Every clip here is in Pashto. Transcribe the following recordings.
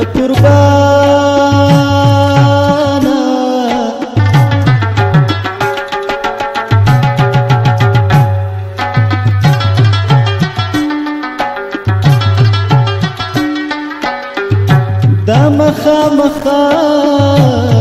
یا قربانا دا مخا مخا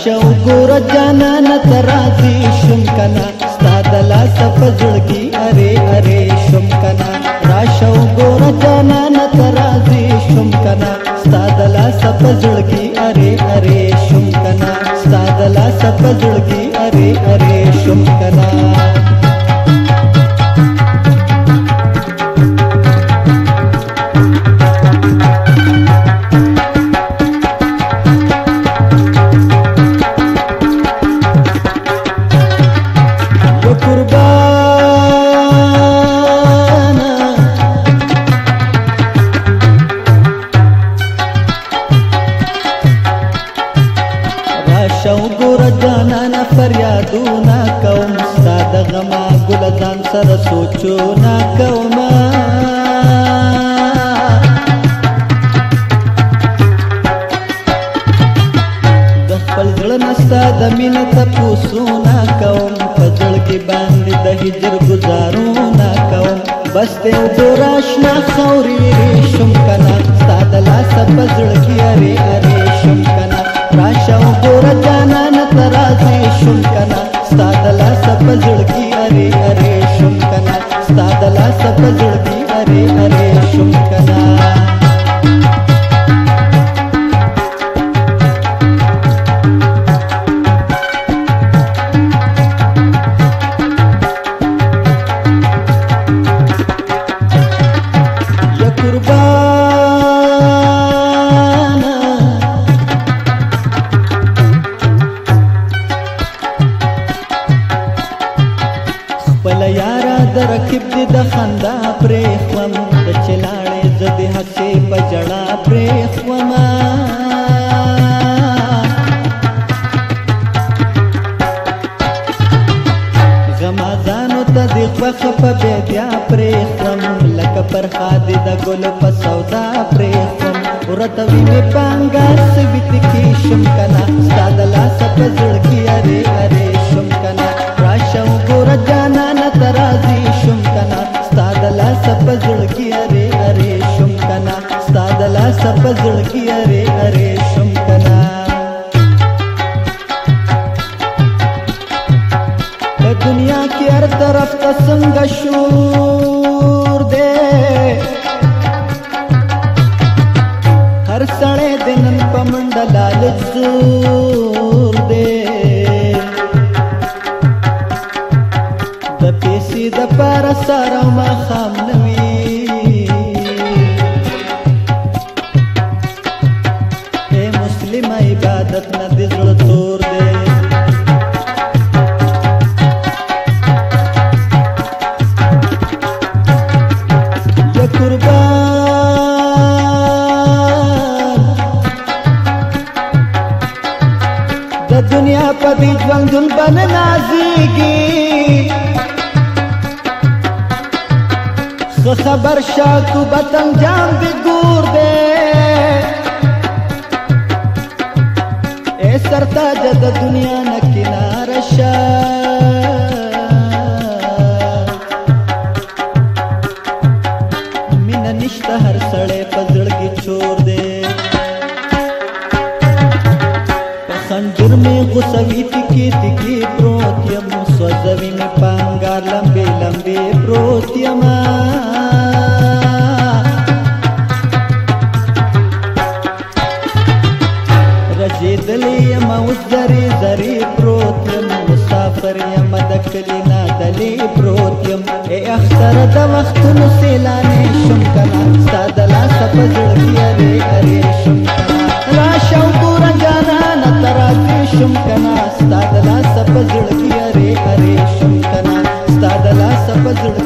شو ګور جانان ترازی شم کنا ستا د لاس په زړګي اره اره شم کنا را شو ګور جانان ترازی شم کنا ستا د لاس په زړګي اره اره شم کنا ستا د لاس په زړګي اره اره شم کنا وګوره جانانه فریادونه کوم ستا د غما ګله ځان سره سوچونه کوم د خپل زړه نه ستا د مینه تپوسونه کوم په زړه کې باندې د هجر ګزارونه کوم بس ته دور آشنا خوري شم کنه ستا د لاسه په زړه کې ارې ارې شم کنه راشه وګوره جانانه په زړه دی اره اره شوم کنا راکب دې د خندا پرې خوم د چلاړې د دې حق ته بجړا پرې خومه خوخ په بیا پرې خوم لکه پر خاد د ګل په سودا پرې خوم ورته وی په پنګاس ویت کې شم کلا ستادلا پزړ کې اره اره شمپنا په دنیا کې هر طرف ته څنګه شور دې هر سړی د نن په منډه لال زور دې د پیسې د پر سره مخه د دنیا په دې ژوندون باندې نازيږي خبر شاکو بتنګ جام دې خنجر مې غوسوي تکې تکې پروت یم سوځوي مې پانګا لمبې لمبې پروت یم رسېدلې یم اوس زرې زرې پروت یم مسافر یم د کلي نادلې پروت یم ای اختر د وختونو سیلانې شم کنه ستا د لاسه په زړه کې ارې ارې شم کنه راشه وګوره جانه شم کنا ستا د لاس په زړه کې اره اره شم کنا ستا د لاس په زړه